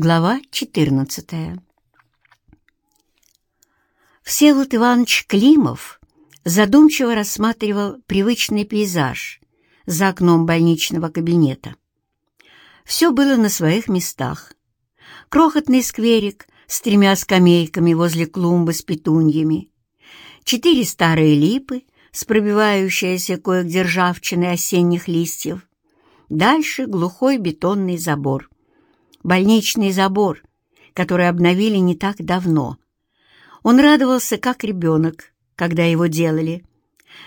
Глава 14 Всеволод Иванович Климов задумчиво рассматривал привычный пейзаж за окном больничного кабинета. Все было на своих местах. Крохотный скверик с тремя скамейками возле клумбы с петуньями, четыре старые липы с пробивающейся кое-где ржавчиной осенних листьев, дальше глухой бетонный забор. Больничный забор, который обновили не так давно — он радовался, как ребенок, когда его делали.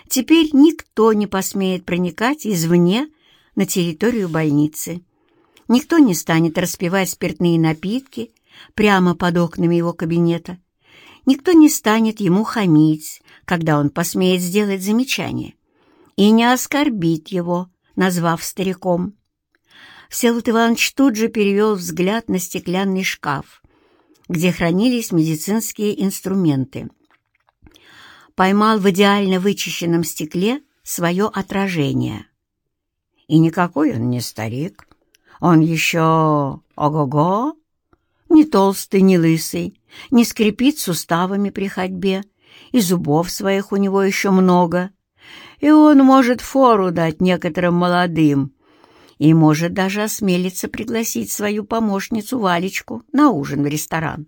Теперь никто не посмеет проникать извне на территорию больницы. Никто не станет распивать спиртные напитки прямо под окнами его кабинета. Никто не станет ему хамить, когда он посмеет сделать замечание, и не оскорбит его, назвав стариком. Всеволод Иванович тут же перевел взгляд на стеклянный шкаф, где хранились медицинские инструменты. Поймал в идеально вычищенном стекле свое отражение. И никакой он не старик. Он еще ого-го, не толстый, не лысый, не скрипит суставами при ходьбе, и зубов своих у него еще много. И он может фору дать некоторым молодым, и может даже осмелиться пригласить свою помощницу Валечку на ужин в ресторан.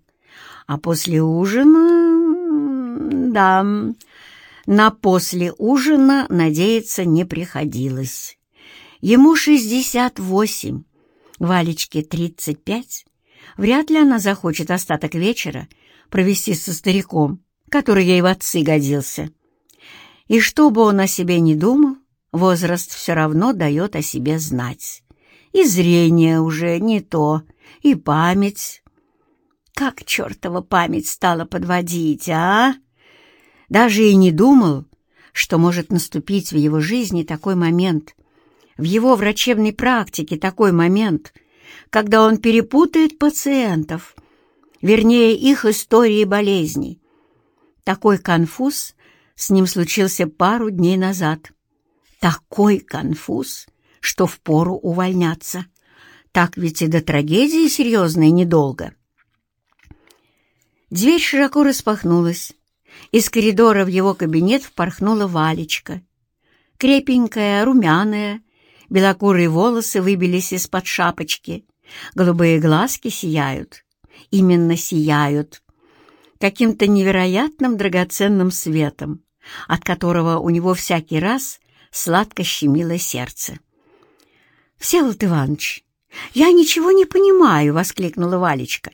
А после ужина... да, на после ужина надеяться не приходилось. Ему шестьдесят восемь, Валечке тридцать пять. Вряд ли она захочет остаток вечера провести со стариком, который ей в отцы годился. И что бы он о себе не думал, возраст все равно дает о себе знать. И зрение уже не то, и память. Как чертова память стала подводить, а? Даже и не думал, что может наступить в его жизни такой момент, в его врачебной практике такой момент, когда он перепутает пациентов, вернее, их истории болезней. Такой конфуз с ним случился пару дней назад. Такой конфуз, что впору увольняться. Так ведь и до трагедии серьезной недолго. Дверь широко распахнулась. Из коридора в его кабинет впорхнула Валечка. Крепенькая, румяная, белокурые волосы выбились из-под шапочки, голубые глазки сияют. Именно сияют. Каким-то невероятным драгоценным светом, от которого у него всякий раз сладко щемило сердце. «Всеволод Иванович, я ничего не понимаю!» — воскликнула Валечка.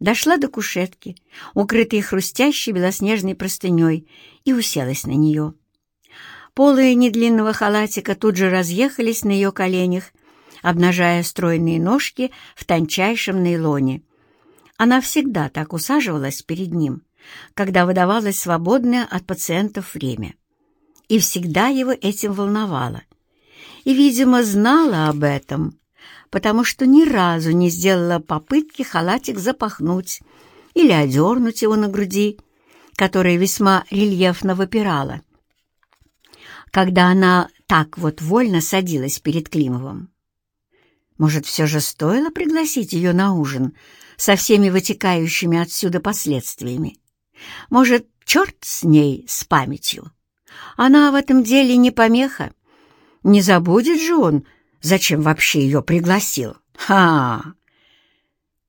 Дошла до кушетки, укрытой хрустящей белоснежной простыней, и уселась на нее. Полы недлинного халатика тут же разъехались на ее коленях, обнажая стройные ножки в тончайшем нейлоне. Она всегда так усаживалась перед ним, когда выдавалось свободное от пациентов время и всегда его этим волновало. И, видимо, знала об этом, потому что ни разу не сделала попытки халатик запахнуть или одернуть его на груди, которая весьма рельефно выпирала, когда она так вот вольно садилась перед Климовым. Может, все же стоило пригласить ее на ужин со всеми вытекающими отсюда последствиями? Может, черт с ней, с памятью? Она в этом деле не помеха. Не забудет же он, зачем вообще ее пригласил. Ха!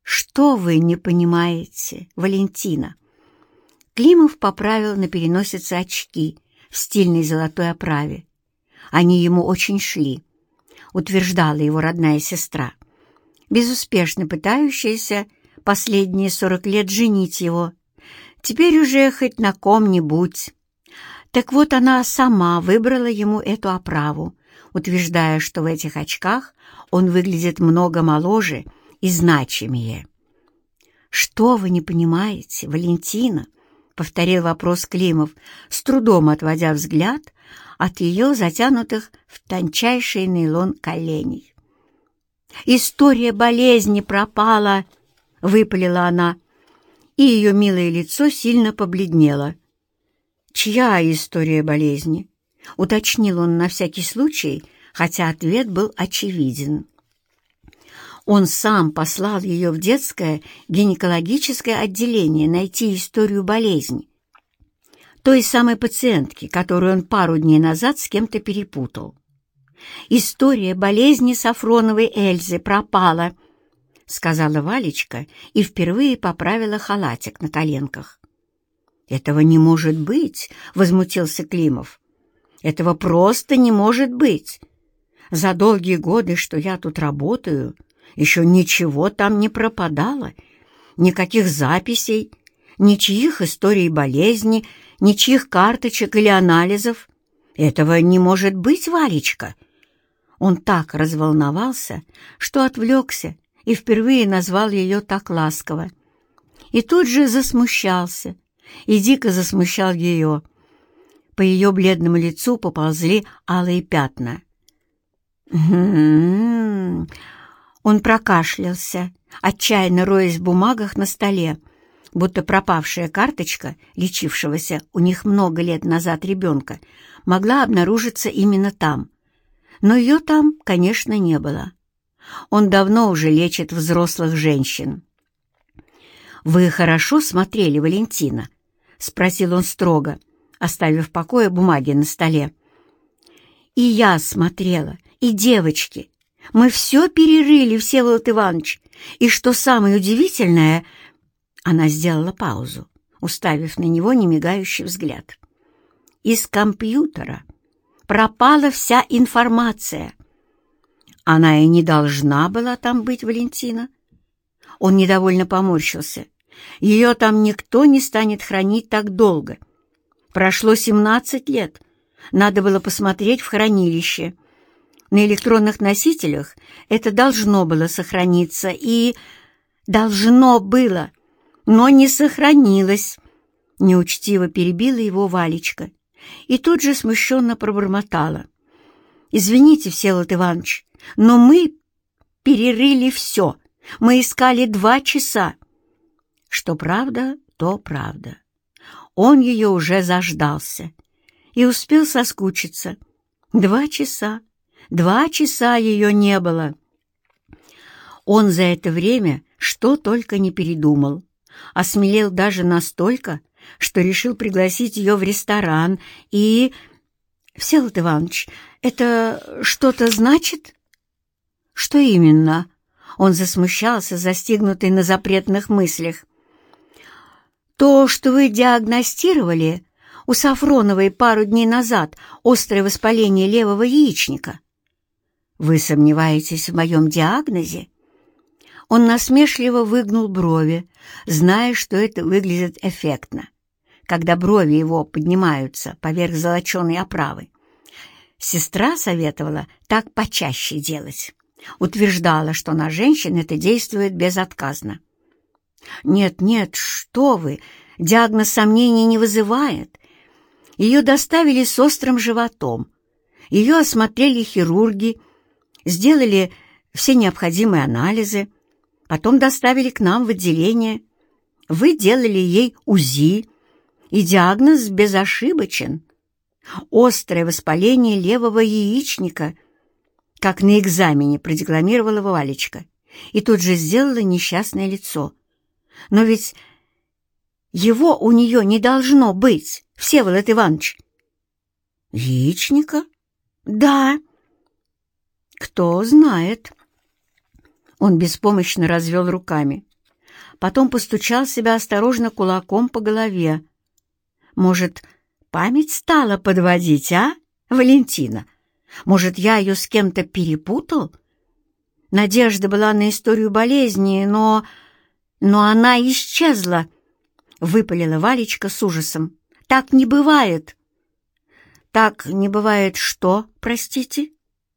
Что вы не понимаете, Валентина? Климов поправил на переносице очки в стильной золотой оправе. Они ему очень шли, утверждала его родная сестра, безуспешно пытающаяся последние сорок лет женить его. Теперь уже хоть на ком-нибудь. Так вот она сама выбрала ему эту оправу, утверждая, что в этих очках он выглядит много моложе и значимее. «Что вы не понимаете, Валентина?» — повторил вопрос Климов, с трудом отводя взгляд от ее затянутых в тончайший нейлон коленей. «История болезни пропала!» — выпалила она, и ее милое лицо сильно побледнело. «Чья история болезни?» — уточнил он на всякий случай, хотя ответ был очевиден. Он сам послал ее в детское гинекологическое отделение найти историю болезни. Той самой пациентки, которую он пару дней назад с кем-то перепутал. История болезни Сафроновой Эльзы пропала, сказала Валечка и впервые поправила халатик на коленках. «Этого не может быть!» — возмутился Климов. «Этого просто не может быть! За долгие годы, что я тут работаю, еще ничего там не пропадало, никаких записей, ничьих историй болезни, ничьих карточек или анализов. Этого не может быть, Валечка!» Он так разволновался, что отвлекся и впервые назвал ее так ласково. И тут же засмущался, и дико засмущал ее. По ее бледному лицу поползли алые пятна. «М-м-м!» Он прокашлялся, отчаянно роясь в бумагах на столе, будто пропавшая карточка, лечившегося у них много лет назад ребенка, могла обнаружиться именно там. Но ее там, конечно, не было. Он давно уже лечит взрослых женщин. «Вы хорошо смотрели, Валентина?» — спросил он строго, оставив в покое бумаги на столе. «И я смотрела, и девочки, мы все перерыли, Всеволод Иванович. И что самое удивительное...» Она сделала паузу, уставив на него немигающий взгляд. «Из компьютера пропала вся информация». Она и не должна была там быть, Валентина. Он недовольно поморщился. Ее там никто не станет хранить так долго. Прошло семнадцать лет. Надо было посмотреть в хранилище. На электронных носителях это должно было сохраниться, и... Должно было, но не сохранилось. Неучтиво перебила его Валечка и тут же смущенно пробормотала. «Извините, Всеволод Иванович, но мы перерыли все. Мы искали два часа». Что правда, то правда. Он ее уже заждался и успел соскучиться. Два часа. Два часа ее не было. Он за это время что только не передумал. Осмелел даже настолько, что решил пригласить ее в ресторан и... «Всеволод Иванович, это что-то значит?» «Что именно?» Он засмущался, застигнутый на запретных мыслях. «То, что вы диагностировали у Сафроновой пару дней назад острое воспаление левого яичника. «Вы сомневаетесь в моем диагнозе?» Он насмешливо выгнул брови, зная, что это выглядит эффектно, когда брови его поднимаются поверх золоченой оправы. Сестра советовала так почаще делать. Утверждала, что на женщин это действует безотказно. «Нет, нет, что вы! Диагноз сомнений не вызывает. Ее доставили с острым животом. Ее осмотрели хирурги, сделали все необходимые анализы, потом доставили к нам в отделение. Вы делали ей УЗИ, и диагноз безошибочен. Острое воспаление левого яичника, как на экзамене продекламировала Валечка, и тут же сделала несчастное лицо. Но ведь его у нее не должно быть, Всеволод Иванович. Яичника? Да. «Кто знает». Он беспомощно развел руками. Потом постучал себя осторожно кулаком по голове. «Может, память стала подводить, а, Валентина? Может, я ее с кем-то перепутал?» Надежда была на историю болезни, но... но она исчезла, — выпалила Валечка с ужасом. «Так не бывает!» «Так не бывает что, простите?»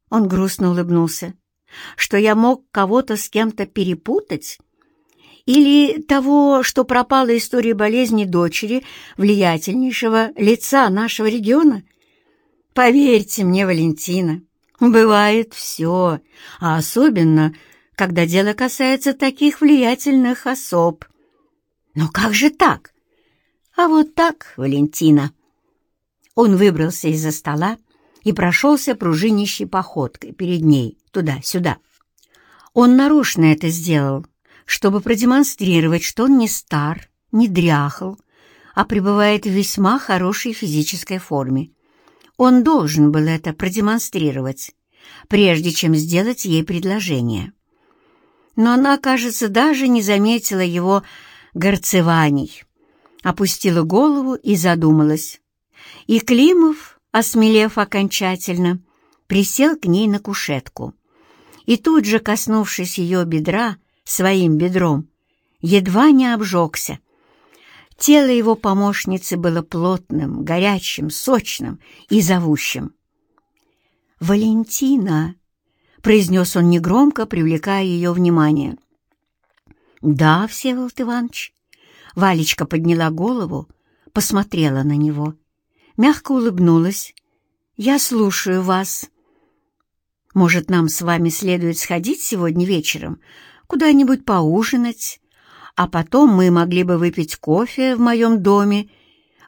Он грустно улыбнулся. «Что я мог кого-то с кем-то перепутать? Или того, что пропала история болезни дочери влиятельнейшего лица нашего региона? Поверьте мне, Валентина, бывает все, а особенно, когда дело касается таких влиятельных особ. Но как же так? А вот так, Валентина». Он выбрался из-за стола и прошелся пружинищей походкой перед ней, туда-сюда. Он нарочно это сделал, чтобы продемонстрировать, что он не стар, не дряхал, а пребывает в весьма хорошей физической форме. Он должен был это продемонстрировать, прежде чем сделать ей предложение. Но она, кажется, даже не заметила его горцеваний, опустила голову и задумалась. И Климов, осмелев окончательно, присел к ней на кушетку. И тут же, коснувшись ее бедра своим бедром, едва не обжегся. Тело его помощницы было плотным, горячим, сочным и зовущим. «Валентина!» — произнес он негромко, привлекая ее внимание. «Да, Всеволод Иванович». Валечка подняла голову, посмотрела на него, мягко улыбнулась. «Я слушаю вас». «Может, нам с вами следует сходить сегодня вечером, куда-нибудь поужинать, а потом мы могли бы выпить кофе в моем доме.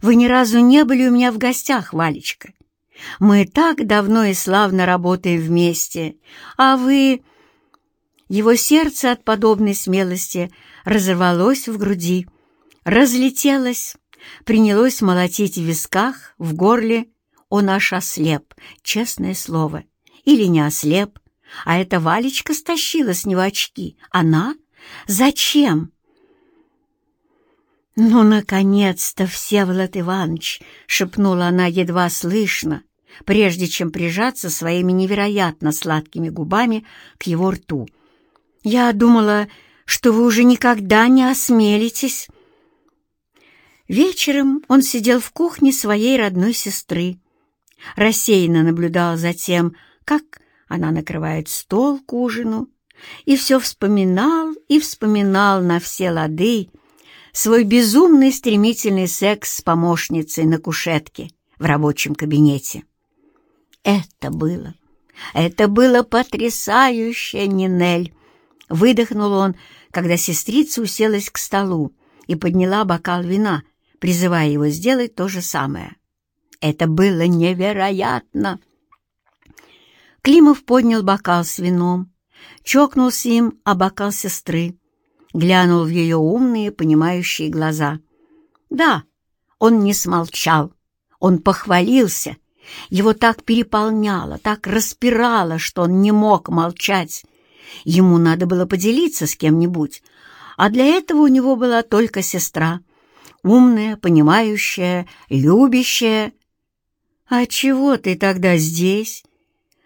Вы ни разу не были у меня в гостях, Валечка. Мы так давно и славно работаем вместе, а вы...» Его сердце от подобной смелости разорвалось в груди, разлетелось, принялось молотить в висках, в горле. Он аж ослеп, честное слово. Или не ослеп, а эта Валечка стащила с него очки. Она? Зачем? «Ну, наконец-то, Всеволод Иванович!» — шепнула она едва слышно, прежде чем прижаться своими невероятно сладкими губами к его рту. «Я думала, что вы уже никогда не осмелитесь». Вечером он сидел в кухне своей родной сестры, рассеянно наблюдал за тем, как она накрывает стол к ужину, и все вспоминал и вспоминал на все лады, свой безумный стремительный секс с помощницей на кушетке в рабочем кабинете. Это было, это было потрясающе, Нинель! Выдохнул он, когда сестрица уселась к столу и подняла бокал вина, призывая его сделать то же самое. Это было невероятно! Климов поднял бокал с вином, чокнулся им о бокал сестры, глянул в ее умные, понимающие глаза. Да, он не смолчал, он похвалился. Его так переполняло, так распирало, что он не мог молчать. Ему надо было поделиться с кем-нибудь, а для этого у него была только сестра, умная, понимающая, любящая. «А чего ты тогда здесь?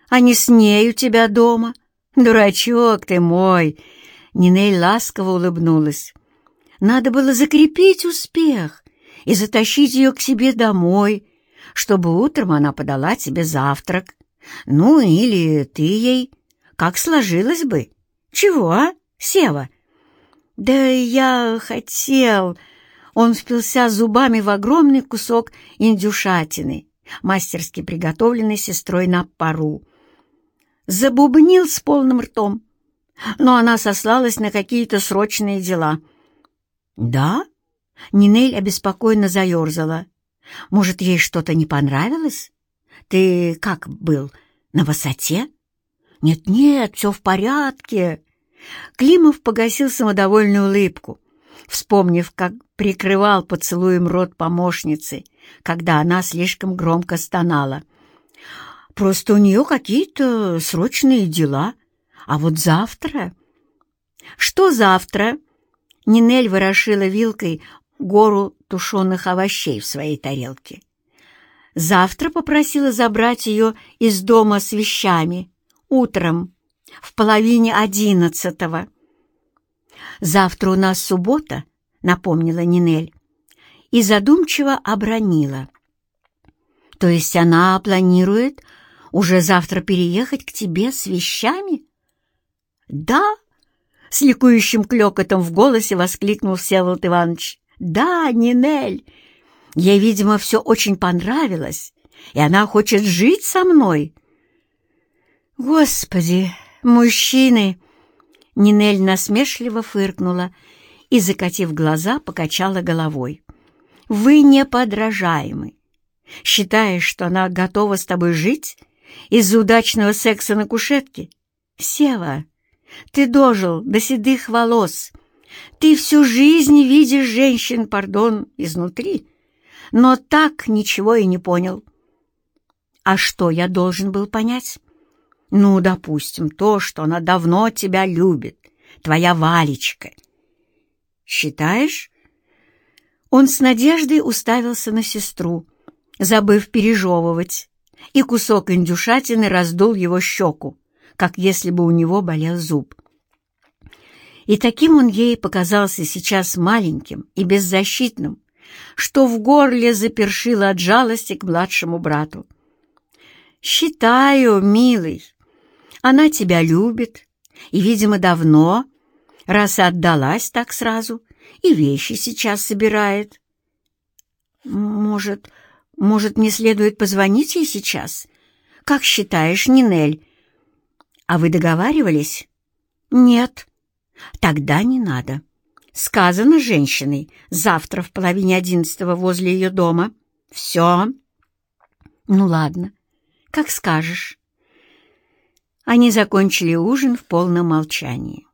А не с ней у тебя дома? Дурачок ты мой!» Нинель ласково улыбнулась. Надо было закрепить успех и затащить ее к себе домой, чтобы утром она подала тебе завтрак. Ну, или ты ей. Как сложилось бы? Чего, а, Сева? Да я хотел... Он впился зубами в огромный кусок индюшатины, мастерски приготовленной сестрой на пару. Забубнил с полным ртом но она сослалась на какие-то срочные дела. «Да?» — Нинель обеспокоенно заерзала. «Может, ей что-то не понравилось? Ты как был, на высоте?» «Нет-нет, все в порядке». Климов погасил самодовольную улыбку, вспомнив, как прикрывал поцелуем рот помощницы, когда она слишком громко стонала. «Просто у нее какие-то срочные дела», а вот завтра... Что завтра? Нинель ворошила вилкой гору тушеных овощей в своей тарелке. Завтра попросила забрать ее из дома с вещами. Утром, в половине одиннадцатого. «Завтра у нас суббота», — напомнила Нинель, и задумчиво обронила. «То есть она планирует уже завтра переехать к тебе с вещами?» «Да!» — с ликующим клёкотом в голосе воскликнул Всеволод Иванович. «Да, Нинель! Ей, видимо, все очень понравилось, и она хочет жить со мной». «Господи, мужчины!» Нинель насмешливо фыркнула и, закатив глаза, покачала головой. «Вы неподражаемы. Считаешь, что она готова с тобой жить из-за удачного секса на кушетке? Сева, Ты дожил до седых волос. Ты всю жизнь видишь женщин, пардон, изнутри, но так ничего и не понял. А что я должен был понять? Ну, допустим, то, что она давно тебя любит, твоя Валечка. Считаешь? Он с надеждой уставился на сестру, забыв пережевывать, и кусок индюшатины раздул его щеку, как если бы у него болел зуб. И таким он ей показался сейчас маленьким и беззащитным, что в горле запершило от жалости к младшему брату. «Считаю, милый, она тебя любит, и, видимо, давно, раз и отдалась так сразу, и вещи сейчас собирает. Может, может, мне следует позвонить ей сейчас? Как считаешь, Нинель? А вы договаривались? Нет. Тогда не надо. Сказано женщиной завтра в половине одиннадцатого возле ее дома. Все. Ну ладно, как скажешь. Они закончили ужин в полном молчании.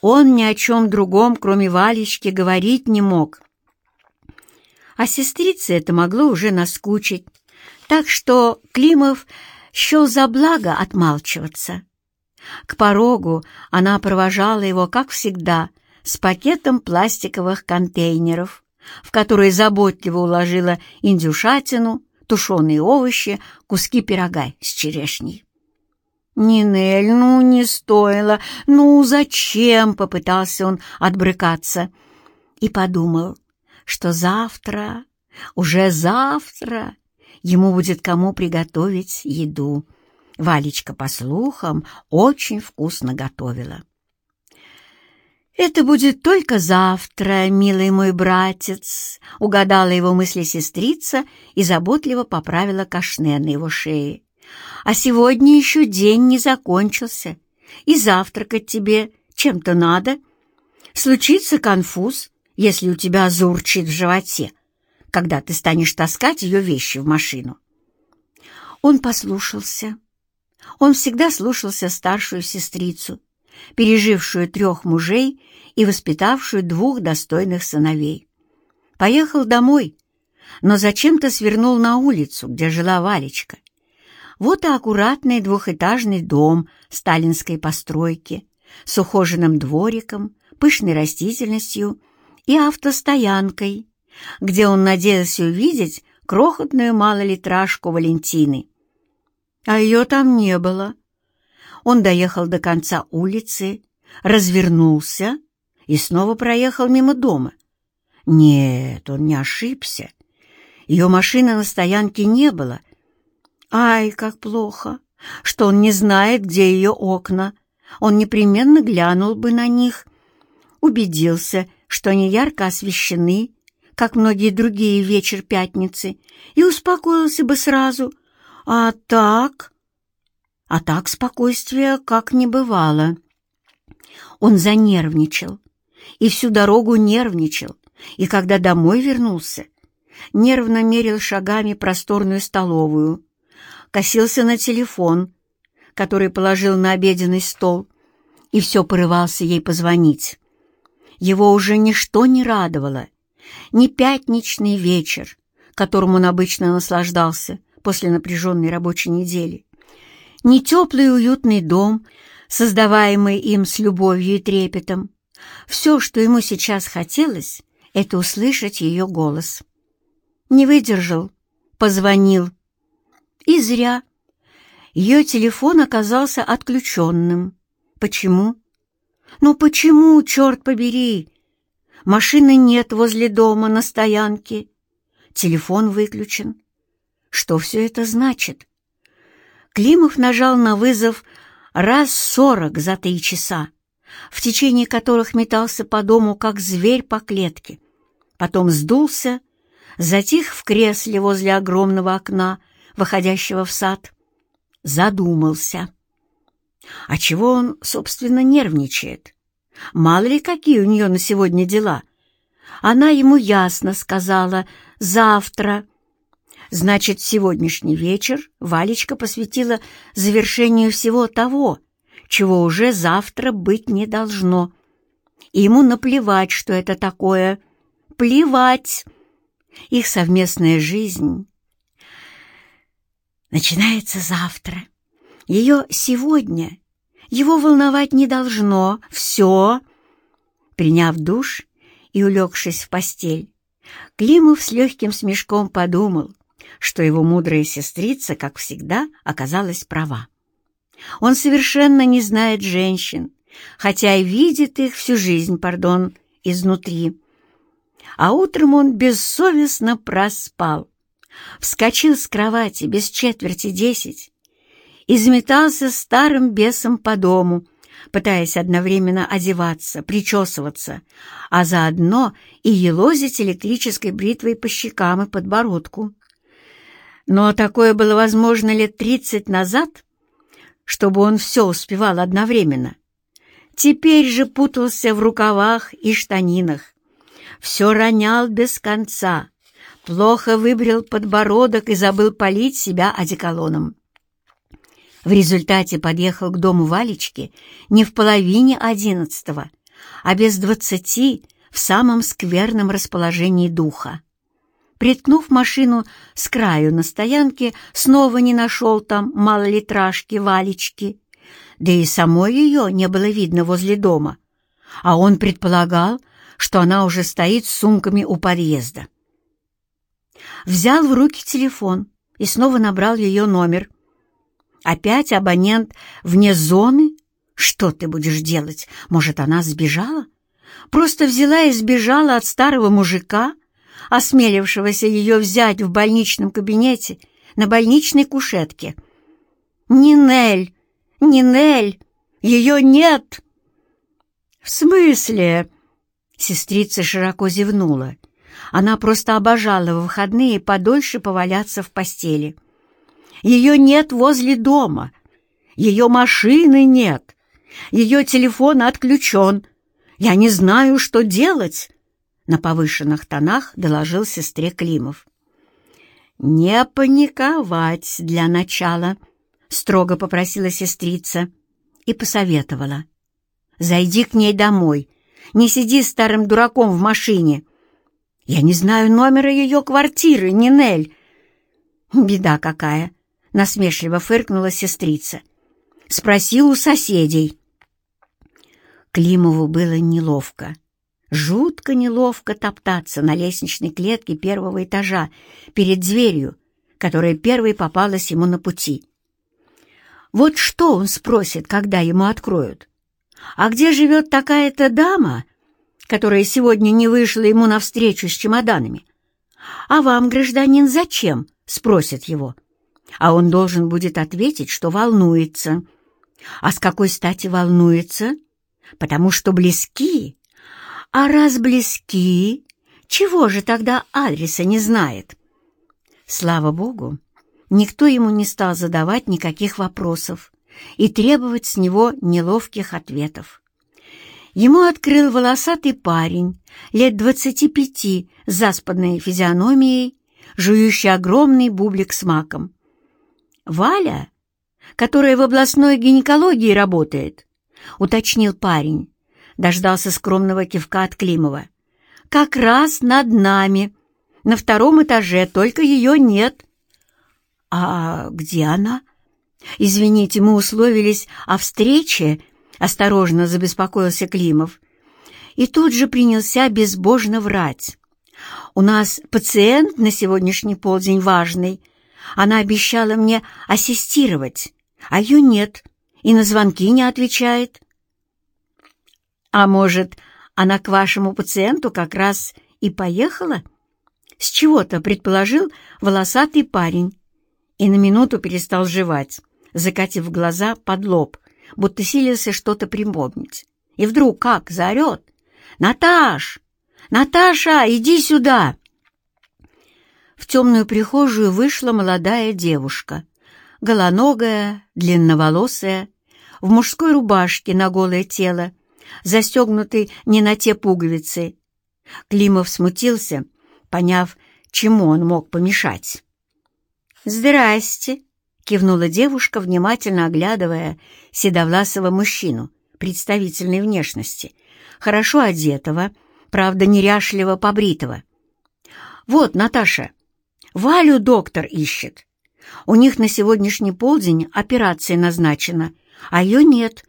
Он ни о чем другом, кроме Валечки, говорить не мог. А сестрице это могло уже наскучить, так что Климов счел за благо отмалчиваться. К порогу она провожала его, как всегда, с пакетом пластиковых контейнеров, в которые заботливо уложила индюшатину, тушеные овощи, куски пирога с черешней. «Нинель, ну не стоило, ну зачем?» — попытался он отбрыкаться. И подумал, что завтра, уже завтра, ему будет кому приготовить еду. Валечка, по слухам, очень вкусно готовила. «Это будет только завтра, милый мой братец», — угадала его мысли сестрица и заботливо поправила кашне на его шее. «А сегодня еще день не закончился, и завтракать тебе чем-то надо. Случится конфуз, если у тебя заурчит в животе, когда ты станешь таскать ее вещи в машину». Он послушался. Он всегда слушался старшую сестрицу, пережившую трех мужей и воспитавшую двух достойных сыновей. Поехал домой, но зачем-то свернул на улицу, где жила Валечка. Вот и аккуратный двухэтажный дом сталинской постройки с ухоженным двориком, пышной растительностью и автостоянкой, где он надеялся увидеть крохотную малолитражку Валентины. А ее там не было. Он доехал до конца улицы, развернулся и снова проехал мимо дома. Нет, он не ошибся. Ее машины на стоянке не было. Ай, как плохо, что он не знает, где ее окна. Он непременно глянул бы на них, убедился, что они ярко освещены, как многие другие вечер пятницы, и успокоился бы сразу. А так... А так спокойствия как не бывало. Он занервничал, и всю дорогу нервничал, и когда домой вернулся, нервно мерил шагами просторную столовую, косился на телефон, который положил на обеденный стол, и все порывался ей позвонить. Его уже ничто не радовало, ни пятничный вечер, которым он обычно наслаждался после напряженной рабочей недели, ни теплый и уютный дом, создаваемый им с любовью и трепетом. Все, что ему сейчас хотелось, это услышать ее голос. Не выдержал, позвонил. И зря. Ее телефон оказался отключенным. Почему? Ну почему, черт побери? Машины нет возле дома на стоянке. Телефон выключен. Что все это значит? Климов нажал на вызов раз сорок за три часа, в течение которых метался по дому, как зверь по клетке. Потом сдулся, затих в кресле возле огромного окна, выходящего в сад. Задумался. А чего он, собственно, нервничает? Мало ли, какие у нее на сегодня дела. Она ему ясно сказала «завтра», Значит, сегодняшний вечер Валечка посвятила завершению всего того, чего уже завтра быть не должно. Ему наплевать, что это такое. Плевать. Их совместная жизнь начинается завтра. Ее сегодня его волновать не должно. Все. Приняв душ и улегшись в постель, Климов с легким смешком подумал, что его мудрая сестрица, как всегда, оказалась права. Он совершенно не знает женщин, хотя и видит их всю жизнь, пардон, изнутри. А утром он бессовестно проспал, вскочил с кровати без четверти десять и заметался старым бесом по дому, пытаясь одновременно одеваться, причесываться, а заодно и елозить электрической бритвой по щекам и подбородку. Но такое было возможно лет тридцать назад, чтобы он все успевал одновременно. Теперь же путался в рукавах и штанинах. Все ронял без конца, плохо выбрил подбородок и забыл полить себя одеколоном. В результате подъехал к дому Валечки не в половине одиннадцатого, а без двадцати в самом скверном расположении духа. Приткнув машину с краю на стоянке, снова не нашел там малолитражки Валечки. Да и самой ее не было видно возле дома, а он предполагал, что она уже стоит с сумками у подъезда. Взял в руки телефон и снова набрал ее номер. Опять абонент вне зоны? Что ты будешь делать? Может, она сбежала? Просто взяла и сбежала от старого мужика, осмелившегося ее взять в больничном кабинете на больничной кушетке. «Нинель! Нинель! Ее нет!» «В смысле?» Сестрица широко зевнула. Она просто обожала в выходные подольше поваляться в постели. Ее нет возле дома. Ее машины нет. Ее телефон отключен. Я не знаю, что делать. На повышенных тонах доложил сестре Климов. «Не паниковать для начала», — строго попросила сестрица и посоветовала. «Зайди к ней домой. Не сиди старым дураком в машине. Я не знаю номера ее квартиры, Нинель». «Беда какая насмешливо фыркнула сестрица. «Спроси у соседей». Климову было неловко. Жутко неловко топтаться на лестничной клетке первого этажа перед дверью, которая первой попалась ему на пути. Вот что он спросит, когда ему откроют? А где живет такая-то дама, которая сегодня не вышла ему навстречу с чемоданами? А вам, гражданин, зачем? — спросит его а он должен будет ответить, что волнуется. А с какой стати волнуется? Потому что близки. А раз близки, чего же тогда адреса не знает? Слава Богу, никто ему не стал задавать никаких вопросов и требовать с него неловких ответов. Ему открыл волосатый парень, лет двадцати пяти, с заспанной физиономией, жующий огромный бублик с маком. «Валя, которая в областной гинекологии работает», — уточнил парень. Дождался скромного кивка от Климова. «Как раз над нами. На втором этаже, только ее нет». «А где она?» «Извините, мы условились о встрече», — осторожно забеспокоился Климов. И тут же принялся безбожно врать. «У нас пациент на сегодняшний полдень важный», она обещала мне ассистировать, а ее нет, и на звонки не отвечает. А может, она к вашему пациенту как раз и поехала? С чего-то предположил волосатый парень и на минуту перестал жевать, закатив глаза под лоб, будто силился что-то припомнить. И вдруг как заорет «Наташ! Наташа, иди сюда!» В темную прихожую вышла молодая девушка, голоногая, длинноволосая, в мужской рубашке на голое тело, застегнутой не на те пуговицы. Климов смутился, поняв, чему он мог помешать. «Здрасте!» —— кивнула девушка, внимательно оглядывая седовласого мужчину представительной внешности, хорошо одетого, правда, неряшливо побритого. «Вот, Наташа, Валю доктор ищет. У них на сегодняшний полдень операция назначена, а ее нет.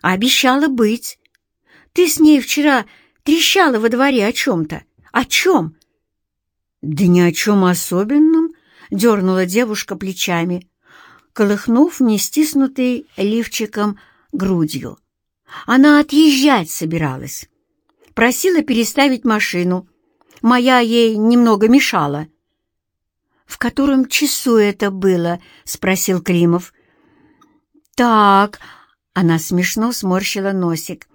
Обещала быть. Ты с ней вчера трещала во дворе о чем-то. О чем?» «Да ни о чем особенном», — дернула девушка плечами колыхнув не стиснутой лифчиком грудью. Она отъезжать собиралась. Просила переставить машину. Моя ей немного мешала. «В котором часу это было?» — спросил Климов. «Так...» — она смешно сморщила носик.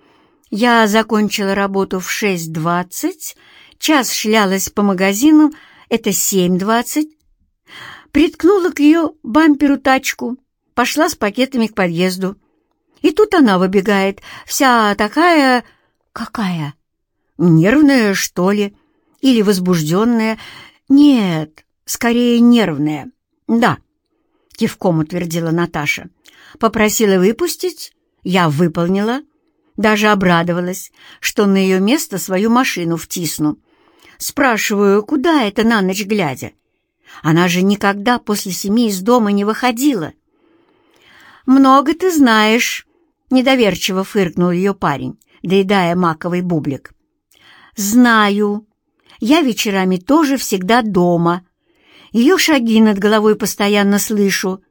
«Я закончила работу в шесть двадцать, час шлялась по магазинам, это семь двадцать, приткнула к ее бамперу тачку, пошла с пакетами к подъезду. И тут она выбегает, вся такая... Какая? Нервная, что ли? Или возбужденная? Нет, скорее нервная. Да, кивком утвердила Наташа. Попросила выпустить, я выполнила. Даже обрадовалась, что на ее место свою машину втисну. Спрашиваю, куда это на ночь глядя? Она же никогда после семи из дома не выходила. «Много ты знаешь», — недоверчиво фыркнул ее парень, доедая маковый бублик. «Знаю. Я вечерами тоже всегда дома. Ее шаги над головой постоянно слышу.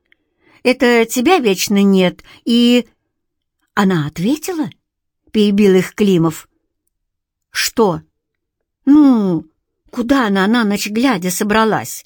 Это тебя вечно нет, и...» Она ответила? Перебил их Климов. «Что?» «Ну, куда она на ночь глядя собралась?»